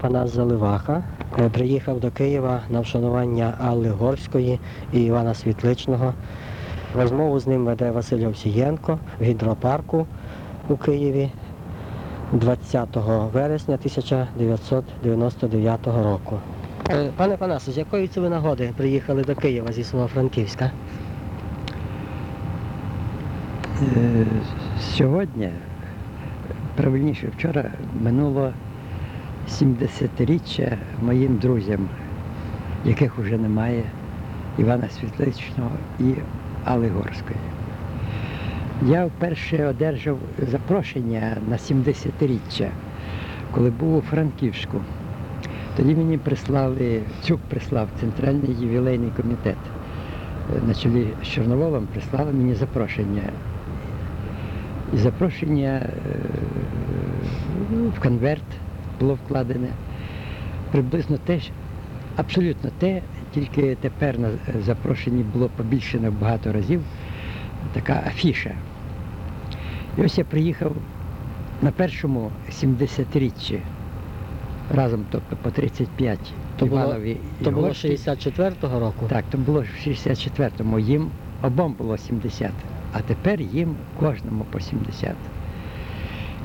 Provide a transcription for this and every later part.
Панас Заливаха е, приїхав до Києва на вшанування Алли Горської і Івана Світличного. Розмову з ним веде Василь Овсієнко в гідропарку у Києві 20 вересня 1999 року. Е, Пане Панасу, з якої це ви нагоди приїхали до Києва зі свого Франківська? Е, Сьогодні, правильніше, вчора минуло 70-річчя моїм друзям, яких вже немає, Івана Світличного і Алли Горської. Я вперше одержав запрошення на 70-річчя, коли був у Франківську. Тоді мені прислали, Цюк прислав Центральний ювілейний комітет на чолі з Чорноволом прислали мені запрошення і запрошення е, в конверт було вкладене. Приблизно те, абсолютно те, тільки тепер на запрошенні було побільшено багато разів така афіша. І ось я приїхав на першому 70-річчі, разом, тобто по 35 То було- Іванові і То було 64-го року. Так, то було в 64-му, їм обом було 70, а тепер їм кожному по 70.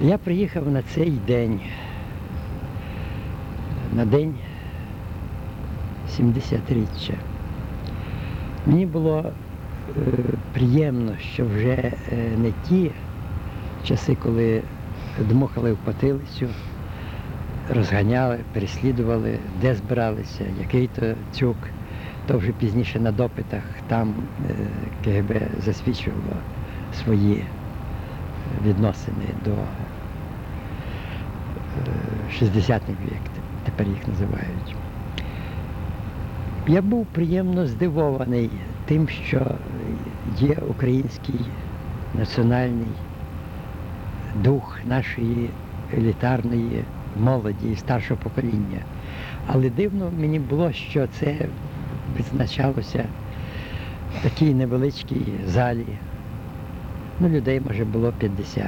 Я приїхав на цей день, на день 70-річчя. Мені було е, приємно, що вже е, не ті часи, коли дмухали в потилицю, розганяли, переслідували, де збиралися, який то цюк. То вже пізніше на допитах там е, КГБ засвідчувало свої відносини до е, шістдесятник вік, тепер їх називають. Я був приємно здивований тим, що є український національний дух нашої елітарної молоді і старшого покоління. Але дивно мені було, що це відзначалося в такій невеличкій залі. Ну, людей може було 50.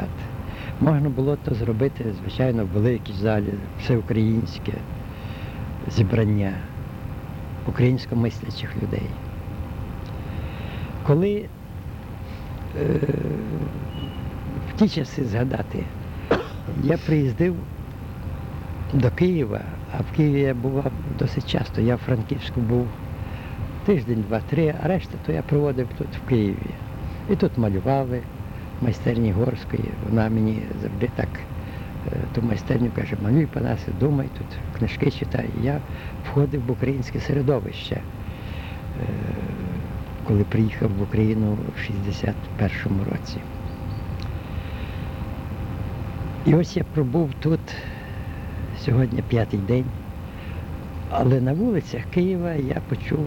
Можна було то зробити, звичайно, в великій залі, всеукраїнське зібрання українськомислячих людей. Коли е, в ті часи згадати, я приїздив до Києва, а в Києві я бував досить часто. Я в Франківську був тиждень, два-три, а решта то я проводив тут в Києві. І тут малювали майстерні Горської. Вона мені завжди так е, ту майстерню каже, малюй Панасе, думай тут, книжки читай. Я входив в українське середовище, е, коли приїхав в Україну в 61-му році. І ось я пробув тут сьогодні п'ятий день. Але на вулицях Києва я почув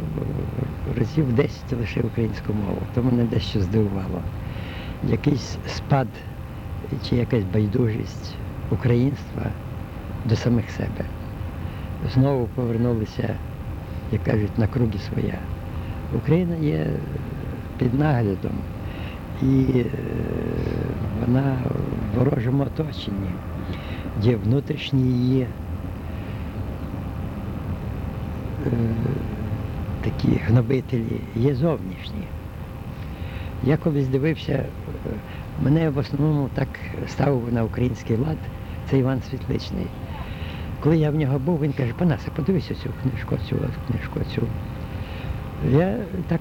разів 10 лише українську мову. То мене дещо здивувало. Якийсь спад чи якась байдужість українства до самих себе. Знову повернулися, як кажуть, на круги своя. Україна є під наглядом і е, вона в ворожому оточенні, є внутрішні її е, такі гнобителі, є зовнішні. Я колись дивився, е, мене в основному так ставив на український лад, це Іван Світличний. Коли я в нього був, він каже, Панасе, подивися цю книжку, цю книжку, цю. Я так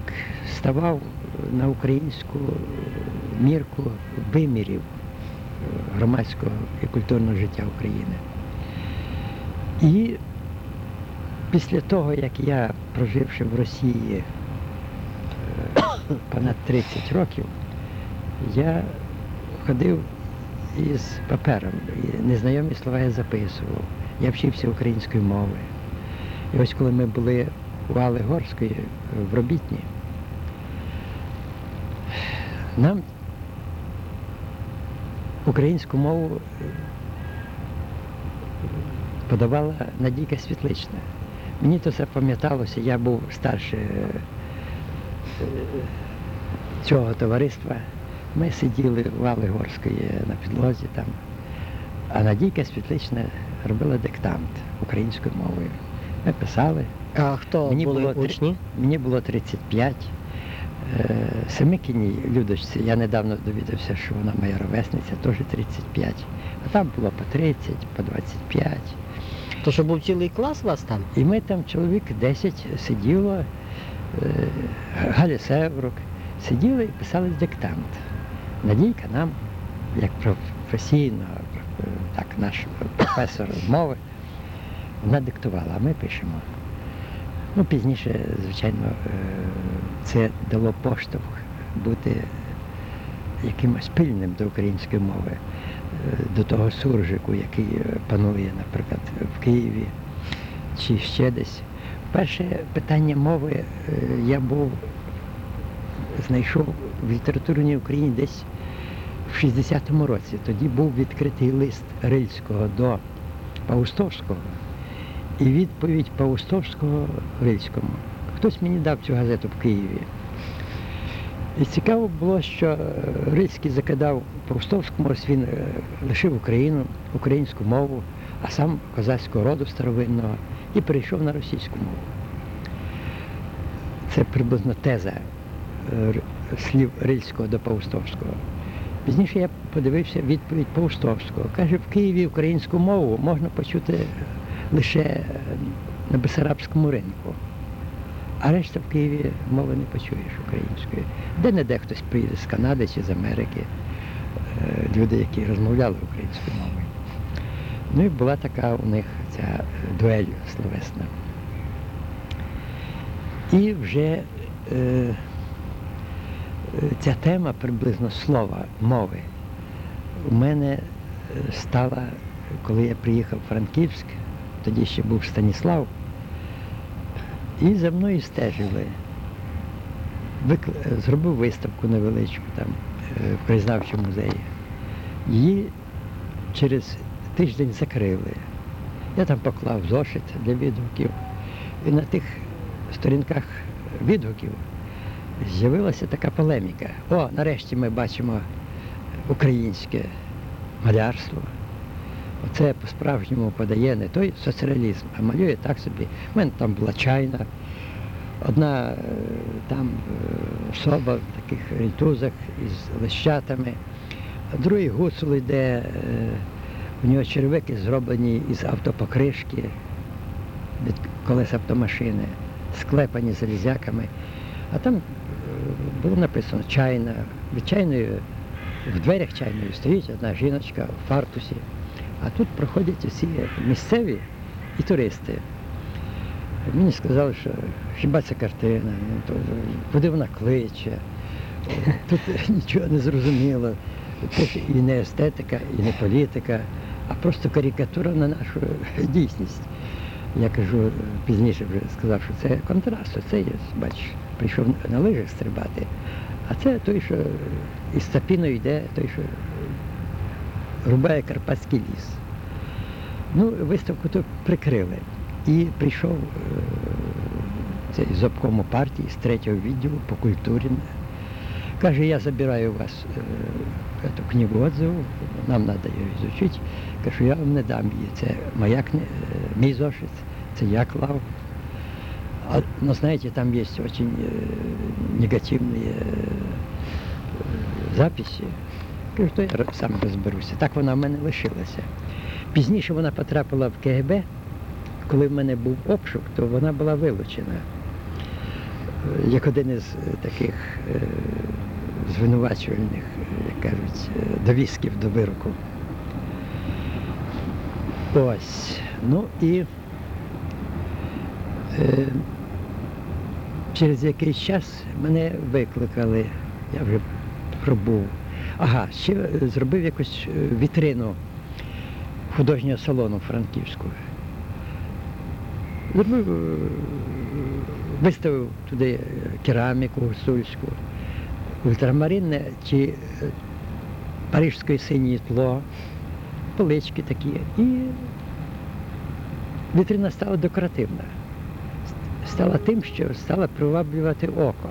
ставав на українську мірку вимірів е, громадського і культурного життя України. І після того, як я, проживши в Росії е, понад 30 років, я ходив із папером, і незнайомі слова я записував. Я вчився української мови. І ось коли ми були у Али Горської в робітні, нам українську мову е, подавала Надійка Світлична. Мені то пам'яталося, я був старше е, е, цього товариства. Ми сиділи в Али Горської на підлозі там. А Надійка Світлична робила диктант українською мовою. Ми писали. А хто Мені були було учні? Мені було 35. Е, Семикіній Людочці, я недавно довідався, що вона моя ровесниця, теж 35. А там було по 30, по 25. То що був цілий клас у вас там? І ми там чоловік 10 сиділо, Галя Севрук, сиділи і писали диктант. Надійка нам, як професійно, е, так, наш професор мови, вона диктувала, а ми пишемо. Ну, пізніше, звичайно, е, це дало поштовх бути якимось пильним до української мови, е, до того суржику, який е, панує, наприклад, в Києві чи ще десь. Перше питання мови е, я був, знайшов в літературній Україні десь в 60-му році. Тоді був відкритий лист Рильського до Паустовського і відповідь Паустовського Рильському. Хтось мені дав цю газету в Києві. І цікаво було, що е, Рильський закидав Паустовському, ось він е, лишив Україну, українську мову, а сам козацького роду старовинного і перейшов на російську мову. Це приблизно теза е, слів Рильського до Паустовського. Пізніше я подивився відповідь Паустовського. Каже, в Києві українську мову можна почути лише е, на Бесарабському ринку. А решта в Києві мови не почуєш української. Де-не-де хтось приїде з Канади чи з Америки, е, люди, які розмовляли українською мовою. Ну і була така у них ця дуель словесна. І вже е, ця тема приблизно слова, мови, у мене е, стала, коли я приїхав в Франківськ, тоді ще був Станіслав, і за мною стежили. Викл... е, Зробив виставку невеличку там е, в краєзнавчому музеї. Її через тиждень закрили. Я там поклав зошит для відгуків. І на тих сторінках відгуків з'явилася така полеміка. О, нарешті ми бачимо українське малярство. Оце по-справжньому подає не той соціалізм, а малює так собі. У мене там була чайна, одна е, там е, особа в таких рітузах із лищатами, а другий гуцул йде, е, у нього черевики зроблені із автопокришки, від колес автомашини, склепані залізяками. А там е, було написано чайна. Від чайної в дверях чайної стоїть одна жіночка в фартусі. А тут проходять усі місцеві і туристи. Мені сказали, що хіба це картина, ну, куди вона кличе, тут нічого не зрозуміло. Тут і не естетика, і не політика, просто карикатура на нашу дійсність. Я кажу, пізніше вже сказав, що це контраст, це є, бачиш, прийшов на лижах стрибати, а це той, що із Цапіною йде, той, що рубає Карпатський ліс. Ну, виставку то прикрили. І прийшов е, цей з обкому партії з третього відділу по культурі. Каже, я забираю у вас е, эту книгу отзыву, нам треба її изучити. Кажу, я вам не дам її. Це моя кни... е, мій зошит, це я клав. А, но знаете, там есть очень э, негативные э, записи. Кажу, то я ро- сам розберуся. Так вона в мене лишилася. Пізніше вона потрапила в КГБ. Коли в мене був обшук, то вона була вилучена. Е, Як один із е, таких е, звинувачувальних, як кажуть, е, довісків до вироку. Ось. Ну і е, через якийсь час мене викликали, я вже пробув. Ага, ще е, зробив якусь е, вітрину художнього салону Франківську. Зробив, виставив туди кераміку гусульську, ультрамаринне чи е, парижське синє тло, полички такі. І вітрина стала декоративна. Стала тим, що стала приваблювати око.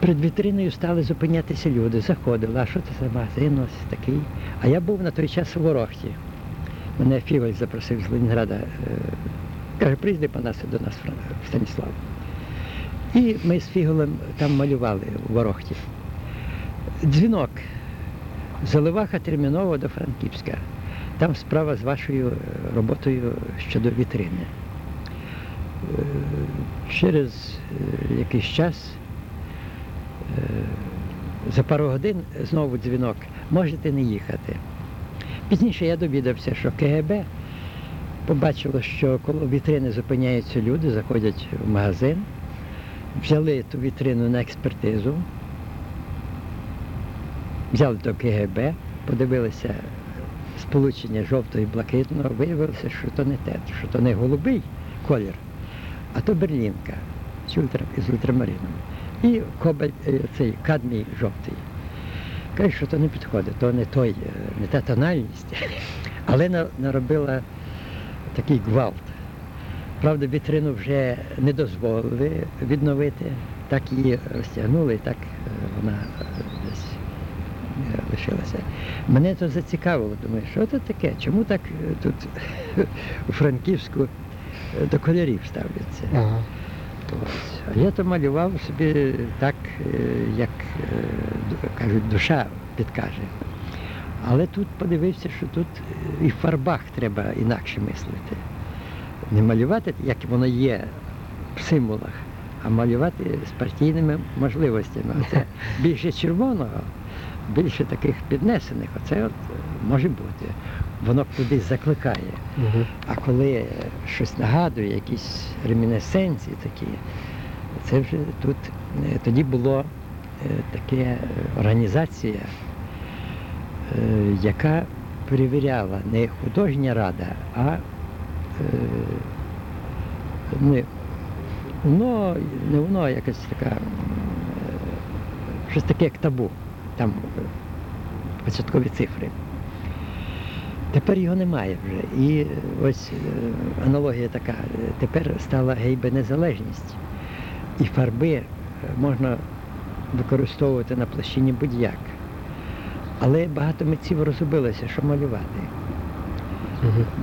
Перед вітриною стали зупинятися люди, заходили, а що це за магазин ось такий? А я був на той час у Ворохті. Мене Фівель запросив з Ленінграда. е, Каже, приїзди по нас до нас в Станіслав. І ми з Фіголем там малювали у Ворохті. Дзвінок. Заливаха терміново до Франківська. Там справа з вашою е, роботою щодо вітрини. Е, Через е, якийсь час, за пару годин знову дзвінок, можете не їхати. Пізніше я довідався, що КГБ побачило, що коло вітрини зупиняються люди, заходять в магазин, взяли ту вітрину на експертизу, взяли до КГБ, подивилися сполучення жовтого і блакитного, виявилося, що то не те, що то не голубий колір, а то берлінка з, ультра, з ультрамарином. І кобаль, е, цей кадмій жовтий. Каже, що то не підходить, то не той, е, не та тональність. Але наробила такий гвалт. Правда, вітрину вже не дозволили відновити, так її розтягнули, і так е, вона е, десь е, лишилася. Мене це зацікавило, думаю, що це таке? Чому так тут у Франківську до кольорів ставляться? Ага. Ось. А я то малював собі так, як кажуть, душа підкаже. Але тут подивився, що тут і в фарбах треба інакше мислити. Не малювати, як воно є в символах, а малювати з партійними можливостями. Оце більше червоного, більше таких піднесених, оце от е, може бути. Воно кудись закликає. А коли щось нагадує, якісь ремінесценції такі, це вже тут е, тоді було е, таке організація, яка перевіряла не художня рада, а е, не воно, не воно, якась така, е, щось таке, як табу, там початкові цифри. Тепер його немає вже. І ось е, аналогія така. Тепер стала гейбе незалежність. І фарби можна використовувати на площині будь-як. Але багато митців розгубилося, що малювати.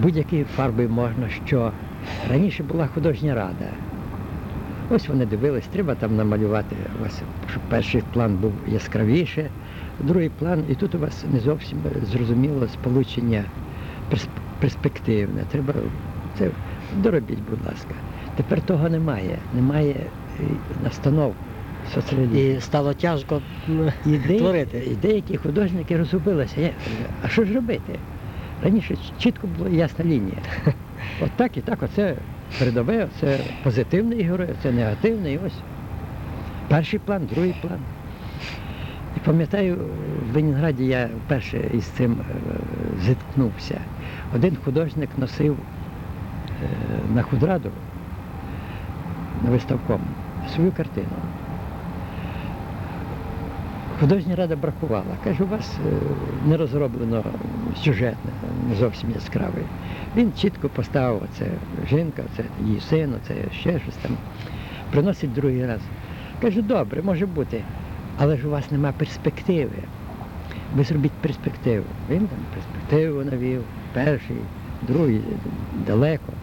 Будь-які фарби можна, що раніше була художня рада. Ось вони дивились, треба там намалювати, ось, щоб перший план був яскравіше, другий план, і тут у вас не зовсім зрозуміло сполучення перспективне. Треба це доробіть, будь ласка. Тепер того немає. Немає е, настанов соціалізму. І стало тяжко І, творити. і деякі художники розгубилися. А що ж робити? Раніше чітко була ясна лінія. От так і так, оце передове, це позитивний герой, це негативний. Ось. Перший план, другий план. І пам'ятаю, в Ленінграді я вперше із цим е, зіткнувся. Один художник носив е, на худраду на виставком свою картину. Художня рада бракувала. Каже, у вас е, не розроблено сюжет зовсім яскравий. Він чітко поставив оце жінка, це її син, це ще щось там. Приносить другий раз. Кажу, добре, може бути, але ж у вас нема перспективи. Ви зробіть перспективу. Він там перспективу навів, перший, другий, далеко.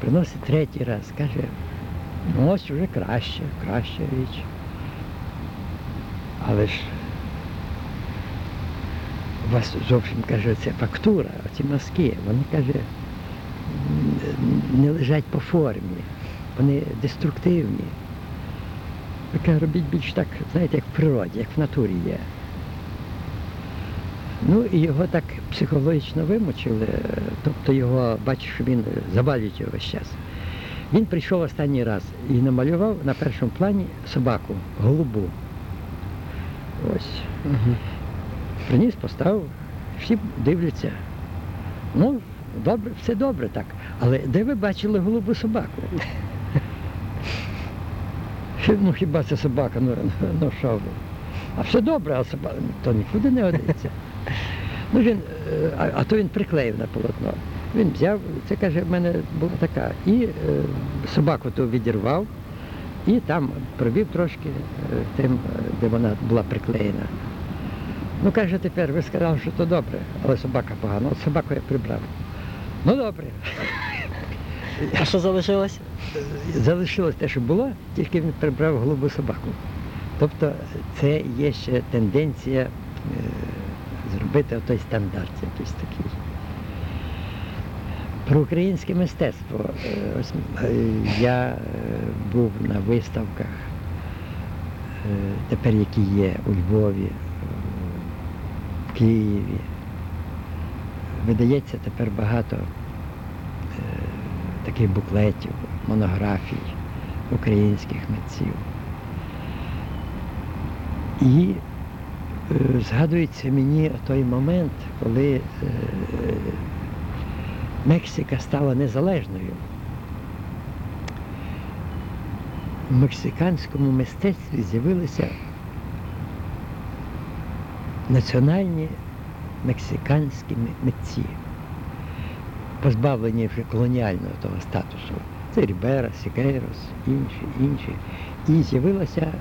Приносить третій раз, каже, ну ось вже краще, краща річ. Але ж у вас зовсім каже, це фактура, ці мазки, вони каже, не лежать по формі, вони деструктивні. Каже, робіть більш так, знаєте, як в природі, як в натурі є. Ну і його так психологічно вимучили, тобто його, бачиш, що він забавить його весь час. Він прийшов останній раз і намалював на першому плані собаку, голубу. Ось. Мгм. Приніс, поставив, всі дивляться. Ну, добре, все добре так. Але де ви бачили голубу собаку? Ну хіба це собака, ну, ну що ви? А все добре, а собака, то нікуди не годиться. Ну він, е, а, а то він приклеїв на полотно. Він взяв, це каже, в мене була така. І е, собаку ту відірвав, І там провів трошки е, тим, е, де вона була приклеєна. Ну, каже, тепер ви сказали, що то добре, але собака погана. От собаку я прибрав. Ну добре. А що залишилось? Залишилось те, що було, тільки він прибрав голубу собаку. Тобто це є ще тенденція е, зробити той стандарт якийсь такий. Про українське мистецтво. Е, е, Я е, був на виставках, тепер які є у Львові, в Києві. Видається тепер багато таких буклетів, монографій українських митців. І згадується мені той момент, коли Мексика стала незалежною. В мексиканському мистецтві з'явилися національні мексиканські митці, позбавлені вже колоніального того статусу. Це Рівера, Сікейрос, інші, інші. І з'явилася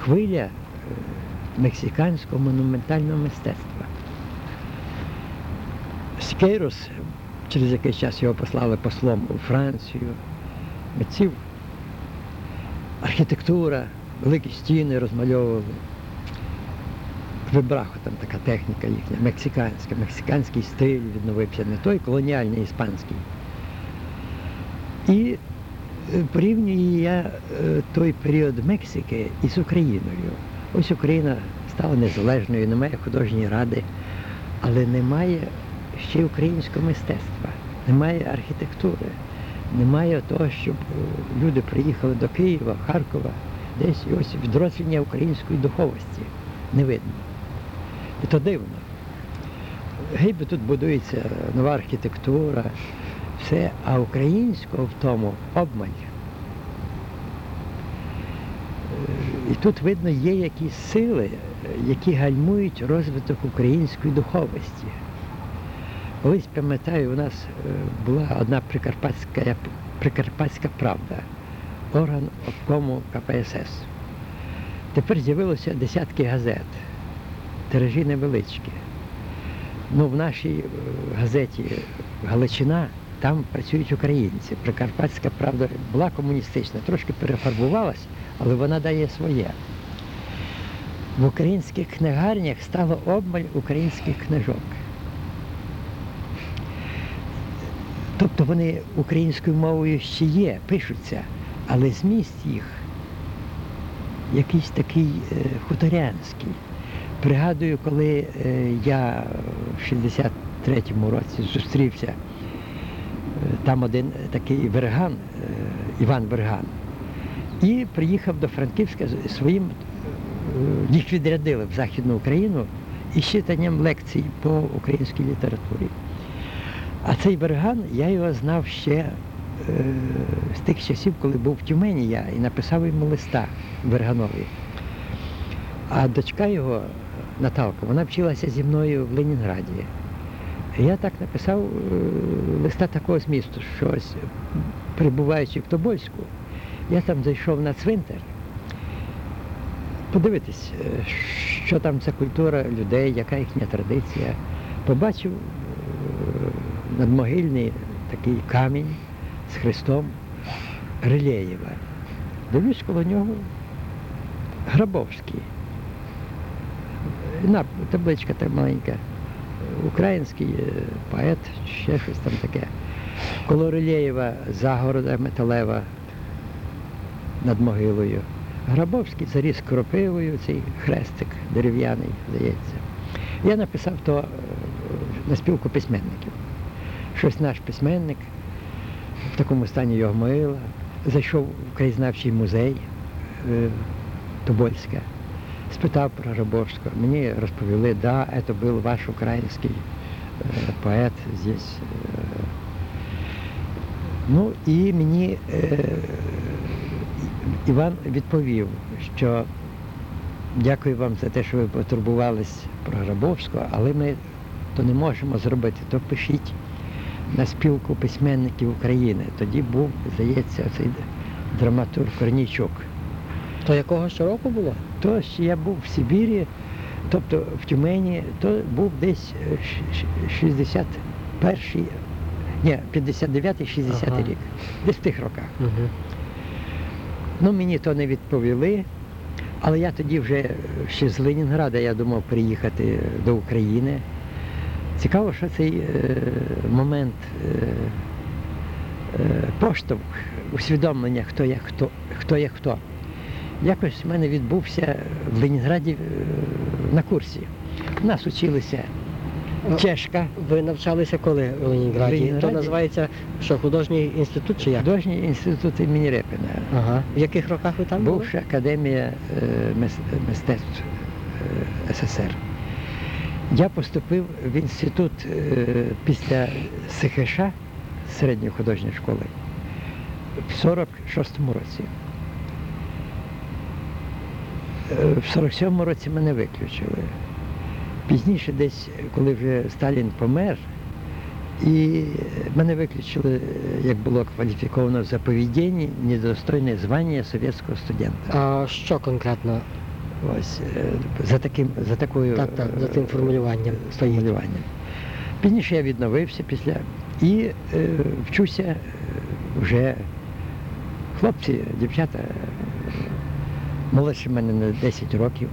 хвиля е, мексиканського монументального мистецтва. Сікейрос, через якийсь час його послали послом у Францію, митців, архітектура, великі стіни розмальовували. Вибрахо там така техніка їхня, мексиканська, мексиканський стиль відновився, не той колоніальний іспанський. І е, порівнюю я е, той період Мексики із Україною. Ось Україна стала незалежною, немає художньої ради, але немає ще й українського мистецтва, немає архітектури, немає того, щоб е, люди приїхали до Києва, Харкова, десь ось відродження української духовості не видно. І то дивно. Гейби тут будується нова архітектура, все, а українського в тому обмаль. Е, І тут видно є якісь сили, які гальмують розвиток української духовості. Колись пам'ятаю, у нас е, була одна прикарпатська, прикарпатська правда, орган обкому КПСС. Тепер з'явилося десятки газет, тиражі невеличкі. Ну, в нашій е, газеті Галичина там працюють українці. Прикарпатська правда була комуністична, трошки перефарбувалась, але вона дає своє. В українських книгарнях стало обмаль українських книжок. Тобто вони українською мовою ще є, пишуться, але зміст їх якийсь такий е, хуторянський. Пригадую, коли е, я в 63-му році зустрівся, е, там один такий Верган, Іван Верган, і приїхав до Франківська своїм, їх відрядили в Західну Україну із читанням лекцій по українській літературі. А цей Верган, я його знав ще е, з тих часів, коли був в Тюмені я, і написав йому листа Верганові. А дочка його, Наталка, вона вчилася зі мною в Ленінграді. Я так написав е, листа такого змісту, що ось, перебуваючи в Тобольську, я там зайшов на цвинтар, подивитись, е, що там за культура людей, яка їхня традиція. Побачив надмогильний такий камінь з хрестом Рилєєва. Дивлюсь коло нього Грабовський. На, табличка та маленька. Український е, поет, ще щось там таке. Коло Рилєєва загорода металева над могилою. Грабовський заріс кропивою, цей хрестик дерев'яний, здається. Я написав то е, на спілку письменників. Щось наш письменник, в такому стані його могила, зайшов в краєзнавчий музей е, Тобольська, спитав про Грабовського. Мені розповіли, да, це був ваш український е, поет здесь. е». Ну і мені е, Іван відповів, що дякую вам за те, що ви потурбувались про Грабовського, але ми то не можемо зробити, то пишіть на спілку письменників України. Тоді був, здається, цей драматург Корнійчук. То якого ще року було? То ж я був в Сибірі, тобто в Тюмені, то був десь е, щ- щ- 61-й, ні, 59-й, 60-й Ага. рік. Десь в тих роках. Угу. Ну, мені то не відповіли, але я тоді вже е, ще з Ленінграда я думав приїхати до України. Цікаво, що цей е, момент е, е, поштовх, усвідомлення, хто я хто, хто я хто. Якось в мене відбувся в Ленінграді на курсі. У нас училися чешка, Ви навчалися коли у Ленінграді? Ленінграді? То називається що, художній інститут чи як? художній інститут імені Репіна. Ага. В яких роках ви там були? Бувша академія мистецтв СССР. Я поступив в інститут е, після СХШ середньої художньої школи в 46-му році. Е, В 47-му році мене виключили. Пізніше, десь, коли вже Сталін помер, і мене виключили, як було кваліфіковано за поведіння, недостойне звання совєтського студента. А що конкретно? Ось е, за таким, за такою Так, так, за тим е, формулюванням стоїть. формулюванням. Пізніше я відновився після і е, вчуся е, вже хлопці, дівчата е, молодші мене на 10 років.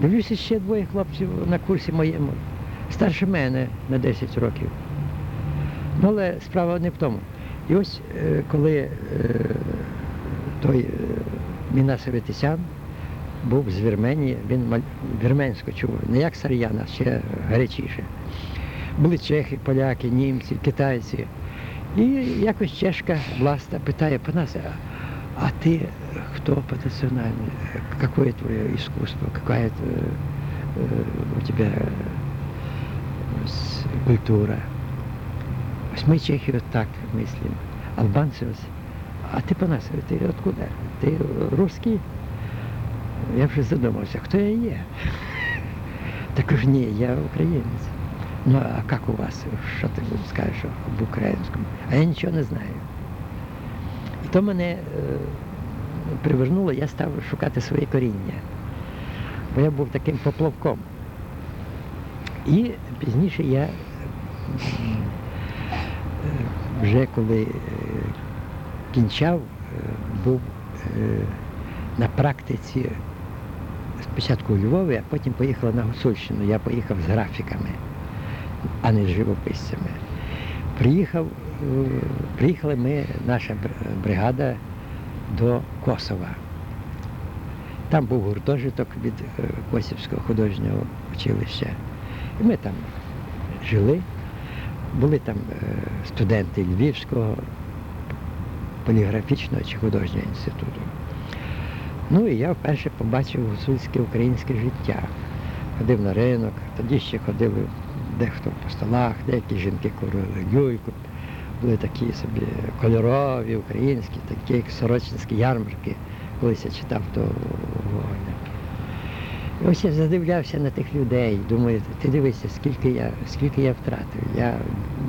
Дивлюся ще двоє хлопців на курсі моєму, старше мене на 10 років. Ну, але справа не в тому. І ось е, коли е, той е, Мінас Аветисян був з Вірменії, він маль- вірменську чув, не як Сар'ян, а ще гарячіше. Були чехи, поляки, німці, китайці. І якось чешка власта питає по нас, «А- а ти хто по національному? Какое твоє искусство? Какая э, э, у тебя э, ось культура? Ось ми чехи от так мислимо. Албанці ось. А ти по нас, ти откуда? Ти русский? Я вже задумався, хто я є. Так кажу, ні, я українець. Ну, а як у вас? Що ти скажеш об українському? А я нічого не знаю. І то мене е, привернуло, я став шукати своє коріння. Бо я був таким поплавком. І пізніше я е, вже коли е, кінчав, був на практиці спочатку у Львові, а потім поїхала на Гуцульщину. Я поїхав з графіками, а не з живописцями. Приїхав, е, приїхали ми, наша бригада до Косова. Там був гуртожиток від е, Косівського художнього училища. І ми там жили. Були там е, студенти Львівського поліграфічного чи художнього інституту. Ну і я вперше побачив гуцульське українське життя. Ходив на ринок, тоді ще ходили дехто по столах, деякі жінки курили люльку. Були такі собі кольорові, українські, такі як сорочинські ярмарки. Колись я читав то Гоголя. І ось я задивлявся на тих людей, думаю, ти дивися, скільки я, скільки я втратив. Я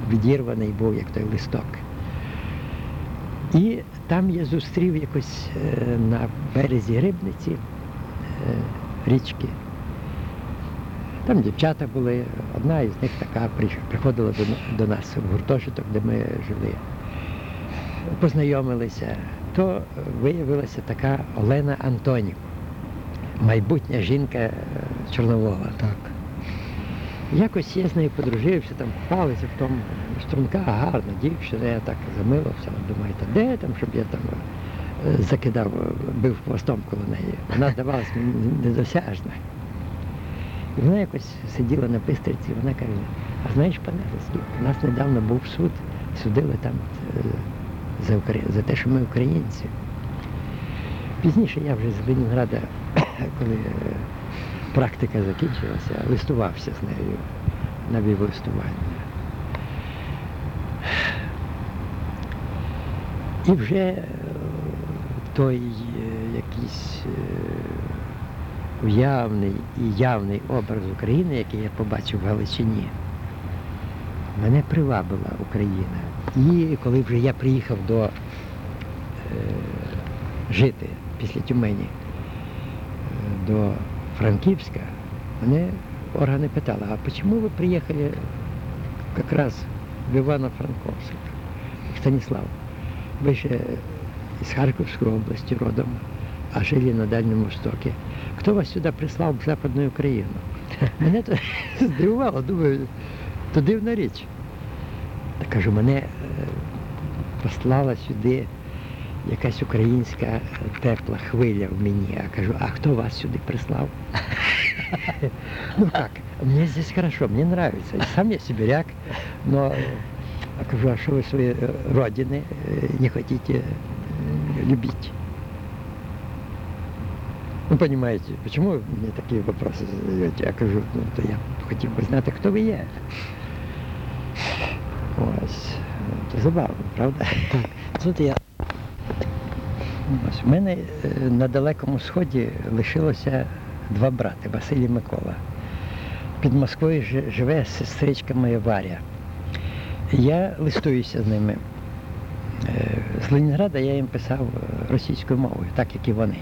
відірваний був, як той листок. І там я зустрів якось е, на березі Рибниці е, річки. Там дівчата були, одна із них така приходила до, нас в гуртожиток, де ми жили. Познайомилися. То виявилася така Олена Антонів, майбутня жінка е, Чорновола. Так. Якось я з нею подружився, там купалися в тому струнка, гарна дівчина, я так замилився, думаю, та де там, щоб я там е, закидав, е, бив хвостом коло неї. Вона здавалась мені недосяжна. І вона якось сиділа на пистриці, вона каже, а знаєш, пане Засків, у нас недавно був суд, судили там е, за, Украї- за те, що ми українці. Пізніше я вже з Ленінграда, коли практика закінчилася, листувався з нею, навів листування. І вже е, той е, якийсь е, уявний і явний образ України, який я побачив в Галичині, мене привабила Україна. І коли вже я приїхав до е, жити після Тюмені е, до Франківська, мене органи питали, а чому ви приїхали якраз в Івано-Франковськ, Станіслав? Ви ще из Харьковской области родом, а жили на Дальнем Востоке. Кто вас сюда прислав в Западну Україну? Мене це здивувало, думаю, то дивна річ. Та кажу, мене е, послала сюди якась українська тепла хвиля в мені. А кажу, а хто вас сюди прислав? Ну как, мне здесь хорошо, мне нравится. И сам я сибиряк, но кажу, а что вы своей э, родины э, не хотите э, любить? Ну, понимаете, почему вы мне такие вопросы задаете? Я кажу, ну, то я хотів би знати, хто ви є. Ось. Це забавно, правда? Тут я Ось у мене е, на Далекому Сході лишилося два брати Василь і Микола. Під Москвою жи- живе сестричка моя Варя. Я листуюся з ними. Е, З Ленінграда я їм писав е, російською мовою, так як і вони.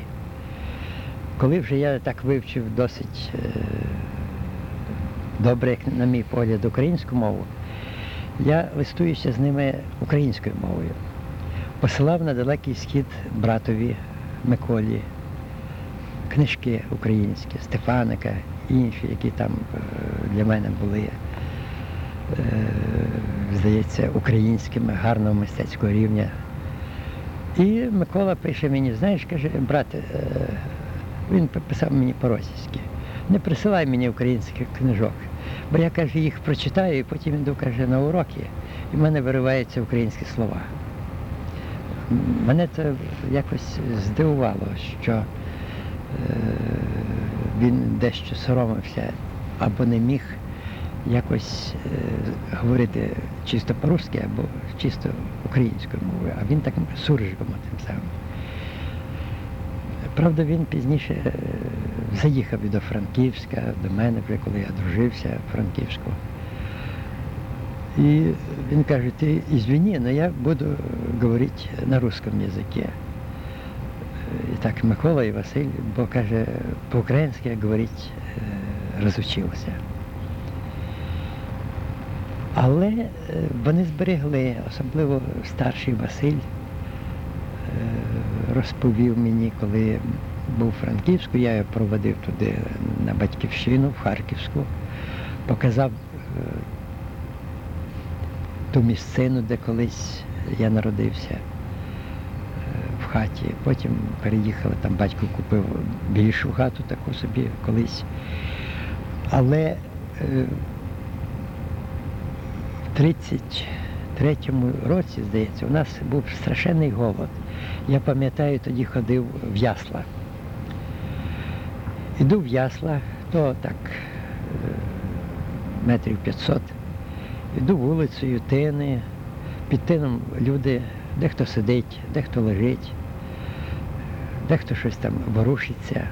Коли вже я так вивчив досить е, добре, як на мій погляд, українську мову, я листуюся з ними українською мовою посилав на далекий схід братові Миколі книжки українські, Стефаника, інші, які там для мене були, здається, українськими, гарного мистецького рівня. І Микола пише мені, знаєш, каже, брате, е, він писав мені по-російськи, не присилай мені українських книжок, бо я каже, їх прочитаю і потім йду каже, на уроки, і в мене вириваються українські слова. Мене це якось здивувало, що е, він дещо соромився або не міг якось е, говорити чисто по-русски або чисто українською мовою, а він так суржиком тим самим. Правда, він пізніше е, заїхав до Франківська, до мене, вже коли я дружився в Франківську. И он каже, ты извини, но я буду говорить на русском языке. І так Микола і Василь, бо каже, по-українськи говорити е, розучився. Але е, вони зберегли, особливо старший Василь е, розповів мені, коли був у Франківську, я його проводив туди на батьківщину, в Харківську, показав е, ту місцину, де колись я народився в хаті. Потім переїхали, там батько купив більшу хату таку собі колись. Але 33-му році, здається, у нас був страшенний голод. Я пам'ятаю, тоді ходив в ясла. Іду в ясла, то так е, метрів 500. Іду вулицею, тини, під тином люди, дехто сидить, дехто лежить, дехто щось там ворушиться.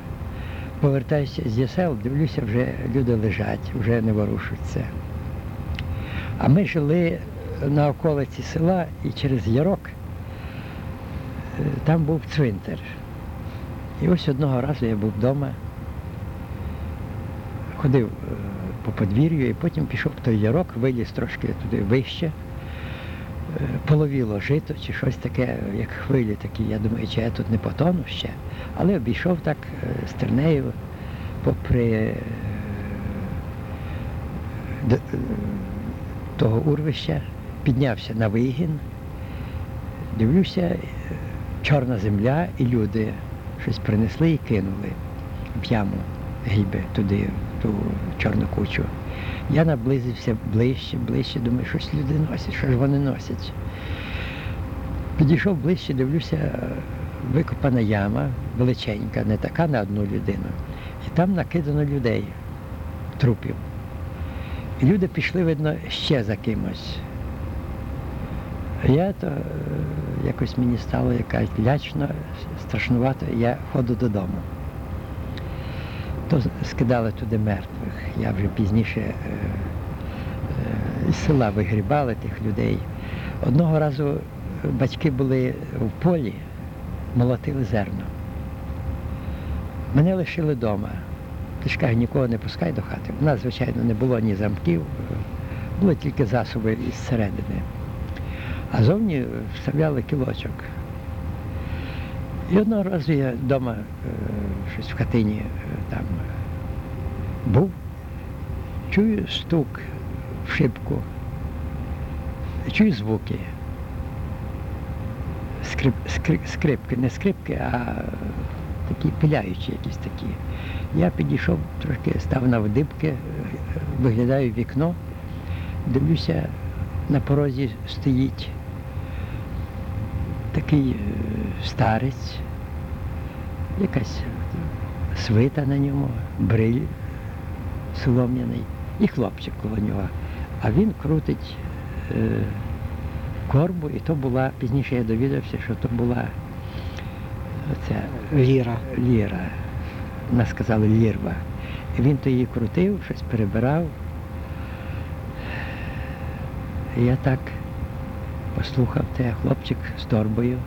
Повертаюся з ясел, дивлюся, вже люди лежать, вже не ворушаться. А ми жили на околиці села і через ярок е, там був цвинтар. І ось одного разу я був вдома, ходив е, по подвір'ю і потім пішов в той ярок, виліз трошки туди вище, е, половіло жито чи щось таке, як хвилі такі. Я думаю, чи я тут не потону ще. Але обійшов так е, стернею попри того урвища, піднявся на вигін, дивлюся, чорна земля і люди щось принесли і кинули в яму гіби туди, в ту чорну кучу. Я наблизився ближче, ближче, думаю, щось люди носять, що ж вони носять. Підійшов ближче, дивлюся, викопана яма, величенька, не така на одну людину. І там накидано людей, трупів. Люди пішли, видно, ще за кимось. Я то е, якось мені стало якась лячно, страшнувато, я ходу додому. То скидали туди мертвих. Я вже пізніше е, е, із села вигрібали тих людей. Одного разу батьки були в полі, молотили зерно. Мене лишили вдома. Ти нікого не пускай до хати. У нас, звичайно, не було ні замків, були тільки засоби із середини. А зовні вставляли кілочок. І одного разу я вдома е, щось в хатині е, там був, чую стук в шибку, чую звуки. Скрип, скрип, скрипки, не скрипки, а такі пиляючі якісь такі. Я підійшов трошки, став на вдибки, виглядаю в вікно, дивлюся, на порозі стоїть такий е, старець, якась свита на ньому, бриль солом'яний і хлопчик коло нього. А він крутить е, корбу, і то була, пізніше я довідався, що то була оця Ліра. ліра. Нас сказали лірва. І він то її крутив, щось перебирав. І я так послухав те хлопчик з торбою.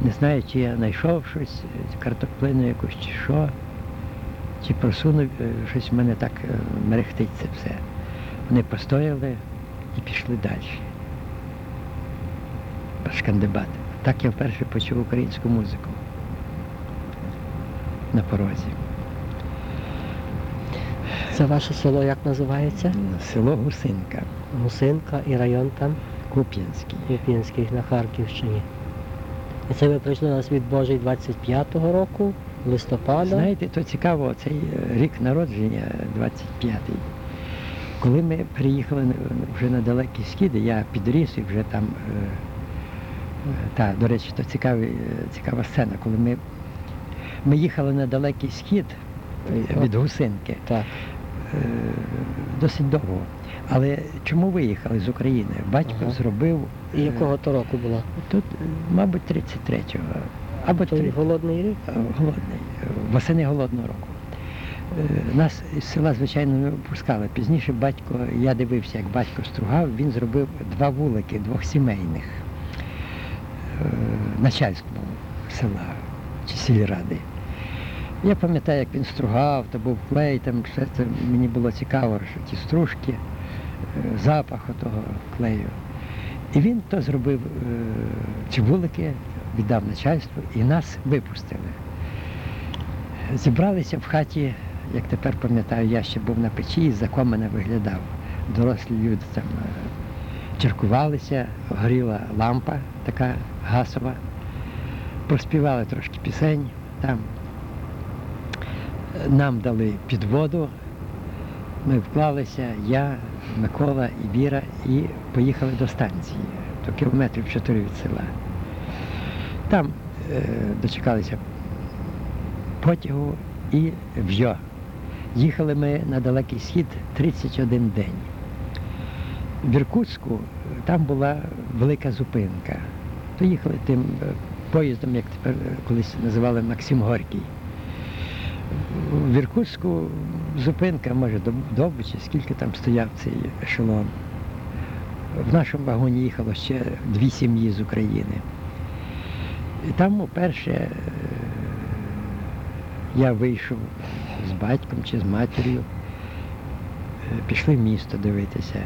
Не знаю, чи я знайшов щось, картоплину якусь чи що, чи просунув, е, щось в мене так е, мерехтить це все. Вони постояли і пішли далі. Шкандибати. Так я вперше почув українську музику на порозі. Це ваше село як називається? Село Гусинка, Гусинка і район там Куп'янський. Куп'янський на Харківщині. І це ви прийшли на світ Божий 25-го року, листопада. Знаєте, то цікаво, цей е, рік народження, 25-й. Коли ми приїхали вже на далекі східи, я підріс і вже там, е, до речі, то цікавий, е, цікава сцена, коли ми, ми їхали на далекий схід е, від Гусинки. Так. Е, досить довго. Але чому виїхали з України? Батько Ага. зробив І якого то року було? тут, мабуть, 33-го. Або Той 3 голодний рік? голодний, восени голодного року. Нас з села, звичайно, не випускали. Пізніше батько, я дивився, як батько стругав, він зробив два вулики двохсімейних е, начальством села чи сільради. Я пам'ятаю, як він стругав, то був клей, там все це мені було цікаво, що ті стружки, е, запах того клею. І він то зробив е, ці вулики, віддав начальству і нас випустили. Зібралися в хаті, як тепер пам'ятаю, я ще був на печі за мене виглядав. Дорослі люди там е, черкувалися, горіла лампа така гасова. Проспівали трошки пісень там. Нам дали підводу, ми вклалися, я, Микола і Віра, і поїхали до станції, до кілометрів 4 від села. Там е, дочекалися потягу і в'йо. Їхали ми на далекий схід 31 день. В Іркутську там була велика зупинка. То їхали тим е, поїздом, як тепер е, колись називали Максим Горький. В Іркутську зупинка, може, доб- Довбичі, скільки там стояв цей ешелон. В нашому вагоні їхало ще дві сім'ї з України. І там уперше е, я вийшов з батьком чи з матір'ю, пішли в місто дивитися.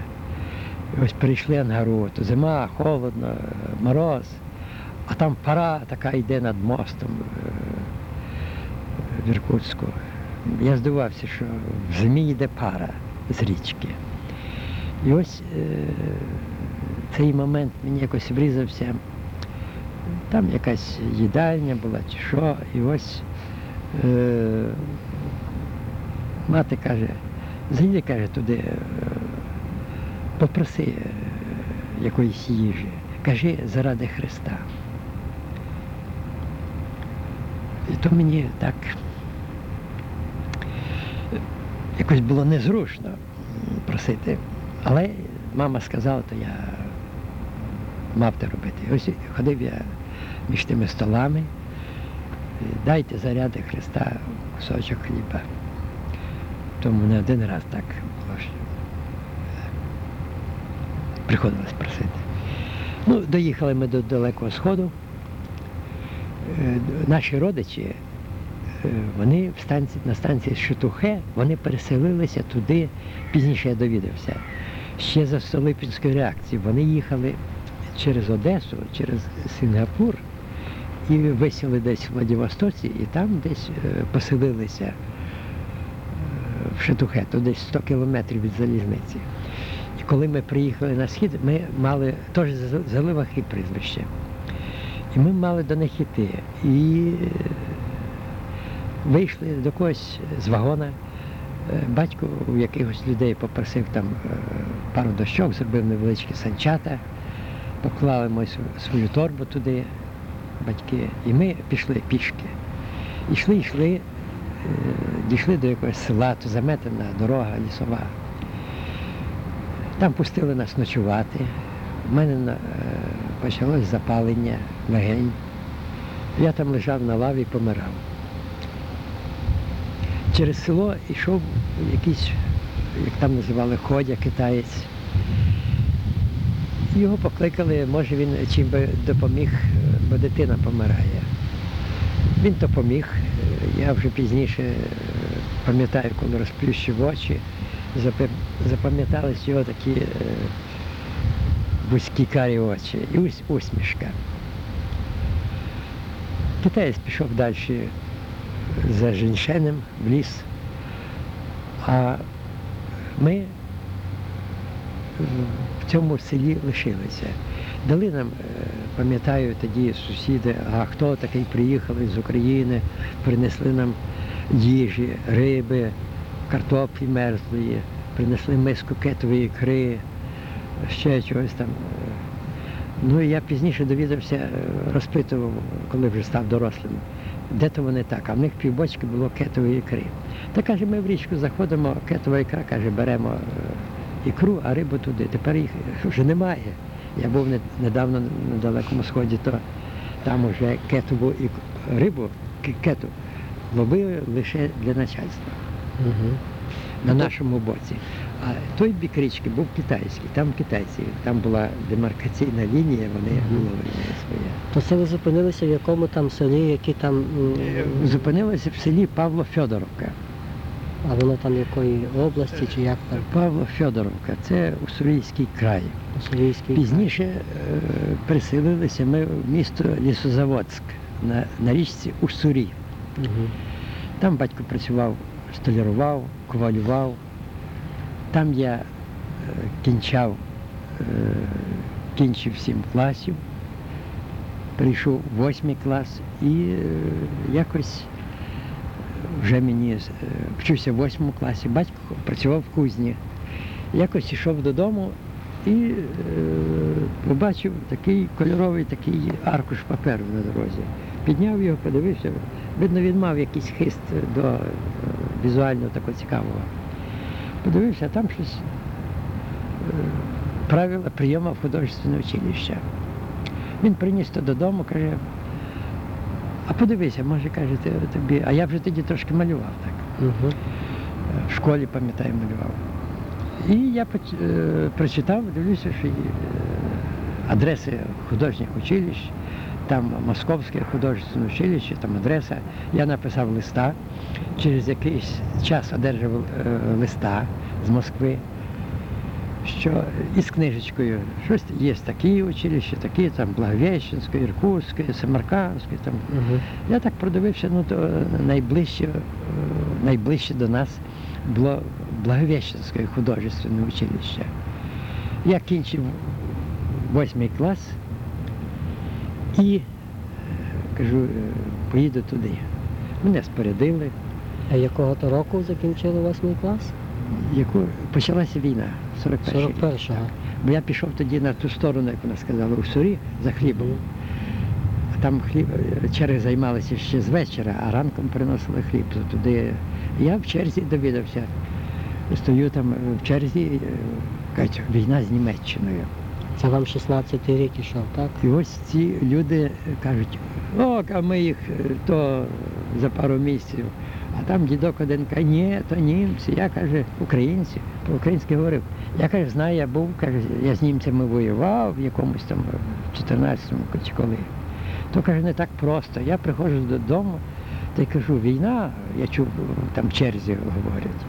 І Ось прийшли Ангару, то зима, холодно, мороз, а там пара така йде над мостом е, в Іркутську. Я здивався, що в зимі йде пара з річки. І ось е, цей момент мені якось врізався. Там якась їдальня була чи що, і ось е, мати каже, зайди, каже, туди, попроси е, якоїсь їжі. Кажи заради Христа. І то мені так е, якось було незручно просити. Але мама сказала, то я мав те робити. Ось ходив я між тими столами, дайте заряди Христа кусочок хліба. Тому не один раз так було. що, е, Приходилось просити. Ну, доїхали ми до Далекого Сходу. е, наші родичі, е, вони в станції, на станції Шетухе, вони переселилися туди, пізніше я довідався. Ще за Столипінської реакції. Вони їхали через Одесу, через Сінгапур і висіли десь в Владивостоці, і там десь е, поселилися в Шетухе, то десь 100 кілометрів від залізниці. І коли ми приїхали на схід, ми мали теж з- заливахи прізвище. І ми мали до них іти. І е, вийшли до когось з вагона. Е, Батько у якихось людей попросив там е, пару дощок, зробив невеличкі санчата, поклали ми свою торбу туди, батьки, і ми пішли пішки. Йшли, йшли, дійшли до якогось села, то заметена дорога лісова. Там пустили нас ночувати. У мене е, почалось запалення легень. Я там лежав на лаві і помирав. Через село йшов якийсь, як там називали, ходя китаєць. Його покликали, може він чим би допоміг, бо дитина помирає. Він то поміг. Е, Я вже пізніше е, пам'ятаю, коли розплющив очі, запам'ятались його такі е, вузькі карі очі і ус- усмішка. Китаєць пішов далі за Женьшенем в ліс, а ми в цьому селі лишилися. Дали нам, е, пам'ятаю, тоді сусіди, а хто такий приїхали з України, принесли нам їжі, риби, картоплі мерзлої, принесли миску кетової ікри, ще чогось там. Ну і я пізніше довідався, е, розпитував, коли вже став дорослим, де то вони так, а в них півбочки було кетової ікри. Та каже, ми в річку заходимо, кетова ікра, каже, беремо е, ікру, а рибу туди. Тепер їх вже немає. Я був недавно на далекому сході, то там уже кетову рибу, кету, ловили лише для начальства Угу. на нашому боці. А той бік річки був китайський, там китайці, там була демаркаційна лінія, вони Мгм. своє. То це ви зупинилися в якому там селі, які там, м, Зупинилися в селі Павло Фьодоровка. а воно там якої області чи як там? Павло Фьодоровка, це Уссурійський край. Уссурійський Пізніше е, переселилися ми в місто Лісозаводськ на, на річці Уссурі. Угу. Там батько працював, столярував, ковалював. Там я е, кінчав, е, кінчив сім класів, прийшов восьмий клас і е, якось вже мені вчився в восьмому класі, батько працював в кузні. Якось йшов додому і побачив такий кольоровий такий аркуш паперу на дорозі. Підняв його, подивився. Видно, він мав якийсь хист до візуального такого цікавого. Подивився, а там щось е, правила прийому в художественне училище. Він приніс то додому, каже, а подивися, може, каже, ти- тобі. А я вже тоді трошки малював так. Угу. В школі, пам'ятаю, малював. І я е, прочитав, дивлюся, що е, адреси художніх училищ, там Московське художественне училище, там адреса. Я написав листа, через якийсь час одержав е, листа з Москви, що із книжечкою, щось є такі училища, такі, там Благовещенське, Іркутське, Самаркандське, там Угу. Я так продивився, ну то найближче, е, найближче до нас було Благовещенське художественне училище. Я кінчив восьмий клас і е, кажу, е, поїду туди. Мене спорядили, А якого то року закінчили восьмий клас? яку почалася війна, 41 рік. 41-го. Бо я пішов тоді на ту сторону, як вона сказала, у Сурі за хлібом. А Там хліб, е, черги займалися ще з вечора, а ранком приносили хліб. Туди я в черзі довідався. Стою там в черзі, кажуть, війна з Німеччиною. Це вам 16-й рік ішов, так? І ось ці люди е, кажуть, о, а ми їх е, то за пару місяців. А там дідок один каже, ні, то німці. Я каже, українці, по-українськи говорив. Я каже, знаю, я був, каже, я з німцями воював в якомусь там в 14-му чи коли. То каже, не так просто. Я приходжу додому та й кажу, війна, я чув, там черзі говорять.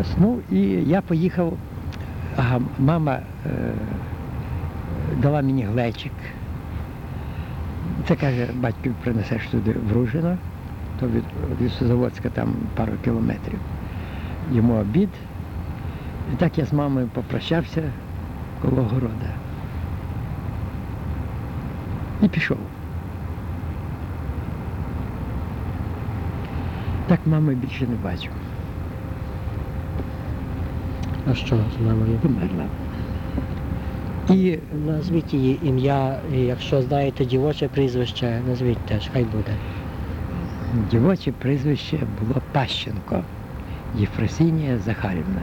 Ось, ну і я поїхав, ага, мама е, дала мені глечик. Це каже, батько принесеш туди в Ружино, то від, від Лісозаводська там пару кілометрів. Йому обід. І так я з мамою попрощався коло города. І пішов. Так мами більше не бачу. А що з мамою? Померла. І Назвіть її ім'я, якщо знаєте дівоче прізвище, назвіть теж, хай буде. дівоче прізвище було Пащенко. Єфросинія Захарівна.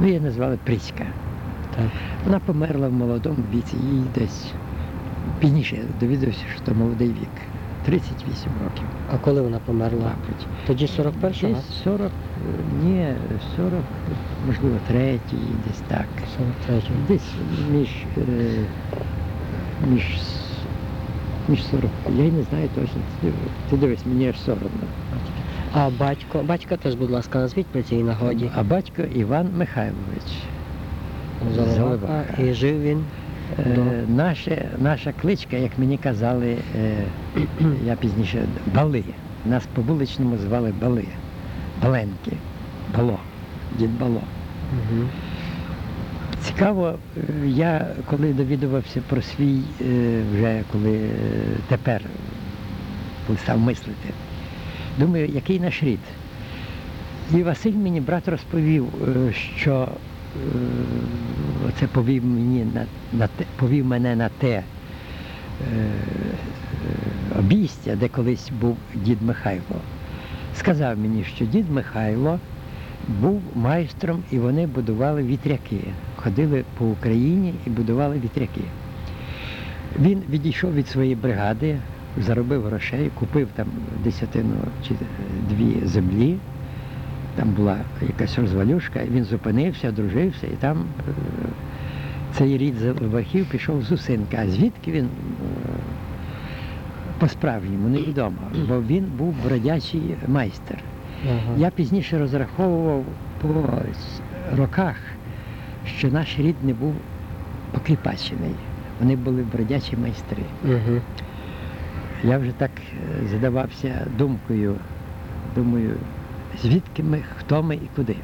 Ну, її назвали Пріська. Так. Вона померла в молодому віці, їй десь пізніше довідався, що то молодий вік. 38 років, А коли вона померла? мабуть. Тоді 41-го? Десь 40, е, ні, 40, можливо, третій, десь так. 43-го. Десь між, е, між, між 40. Я не знаю точно. Ти, дивись, мені аж соромно. А батько, батька теж, будь ласка, назвіть при цій нагоді. А батько Іван Михайлович. Заливака. І жив він. Е, наше, наша кличка, як мені казали, е, я пізніше Бали. Нас по вуличному звали Бали. Баленки. Бало. Дід Бало. Угу. Цікаво, е, я коли довідувався про свій, е, вже коли е, тепер став мислити, думаю, який наш рід. І Василь мені брат розповів, що це повів мені на, на те, повів мене на те е, е, обійстя, де колись був дід Михайло. Сказав мені, що дід Михайло був майстром і вони будували вітряки. Ходили по Україні і будували вітряки. Він відійшов від своєї бригади, заробив грошей, купив там десятину чи дві землі. Там була якась розвалюшка, він зупинився, одружився, і там е, цей рід Заливахів пішов з Усинка. А звідки він е, по-справжньому невідомо, бо він був бродячий майстер. Ага. Я пізніше розраховував по роках, що наш рід не був покріпачений. Вони були бродячі майстри. Угу. Я вже так е, задавався думкою, думаю, звідки ми, хто ми і куди.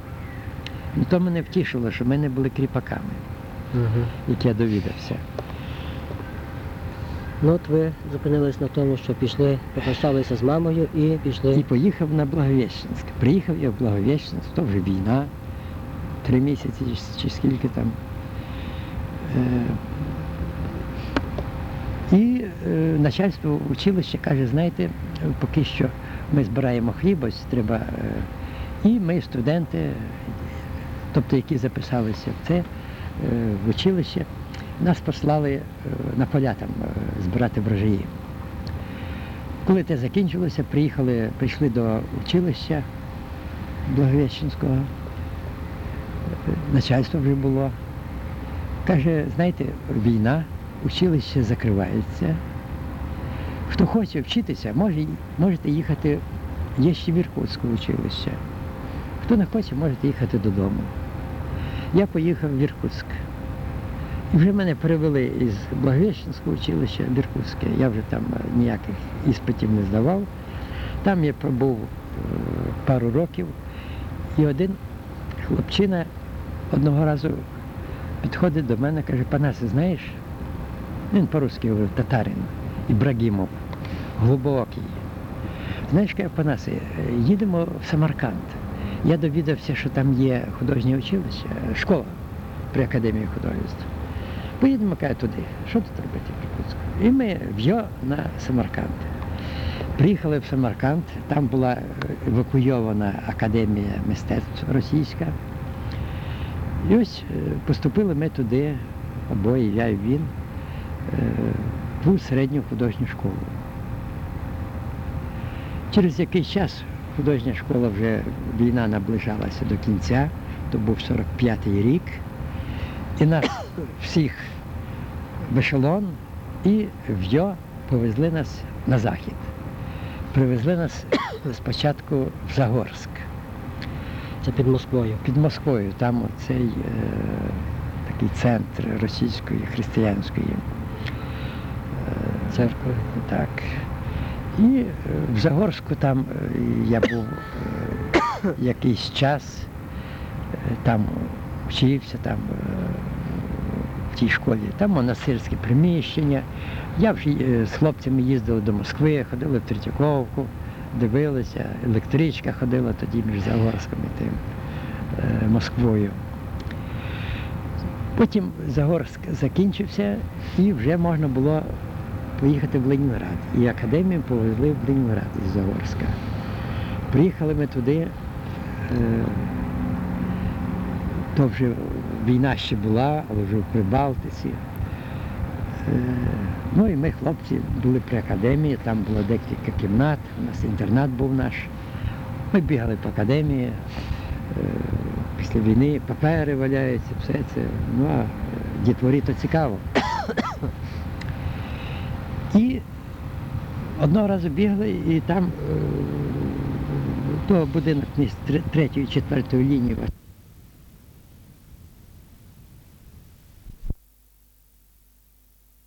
Ну, то мене втішило, що ми не були кріпаками, Угу. як я довідався. Ну от ви зупинились на тому, що пішли, попрощалися з мамою і пішли. І поїхав на Благовіщенськ. Приїхав я в Благовіщенськ, то вже війна, три місяці чи- чи скільки там. Е, І е, начальство училища каже, знаєте, поки що ми збираємо хліб, ось треба. е, І ми, студенти, тобто які записалися в це, е, в училище, нас послали е, на поля там збирати врожаї. Коли те закінчилося, приїхали, прийшли до училища Благовіщенського. Е, Начальство вже було. Каже, знаєте, війна, училище закривається. Хто хоче вчитися, може, можете їхати, є ще в Іркутську училище. Хто не хоче, можете їхати додому. Я поїхав в Іркутськ. І вже мене перевели із Благовіщенського училища в Іркутське. Я вже там е, ніяких іспитів не здавав. Там я пробув е, пару років. І один хлопчина одного разу підходить до мене, каже, Панасе, знаєш, він по-русски говорив, татарин, Ібрагімов, глибокий. Знаєш, е, їдемо в Самарканд. Я довідався, що там є художнє училище, школа при академії художеств. Поїдемо, каже, туди. Що тут робити в Іркутську? І ми в Йо на Самарканд. Приїхали в Самарканд, там була евакуйована академія мистецтв російська. І ось е, поступили ми туди, обоє, я і він, е, в середню художню школу. Через якийсь час художня школа вже війна наближалася до кінця, то був 45-й рік, і нас всіх в ешелон І в Йо повезли нас на захід. Привезли нас спочатку в Загорськ, Це під Москвою. під Москвою. Там оцей е, такий центр російської християнської е, Церкви. Так. І е, в Загорську там е, я був е, якийсь час, там вчився, там в тій школі, там монастирське приміщення. Я вже з хлопцями їздили до Москви, ходили в Третьяковку, дивилися, електричка ходила тоді між Загорськом і тим Москвою. Потім Загорськ закінчився і вже можна було поїхати в Ленінград. І академію повезли в Ленінград із Загорська. Приїхали ми туди, е, то вже війна ще була, але вже в Прибалтиці. Е, Ну і ми, хлопці, були при академії, там було декілька кімнат, у нас інтернат був наш. Ми бігали по академії, е, після війни папери валяються, все це. Ну а дітворі то цікаво. І одного разу бігли, і там е, то будинок третьої, четвертої лінії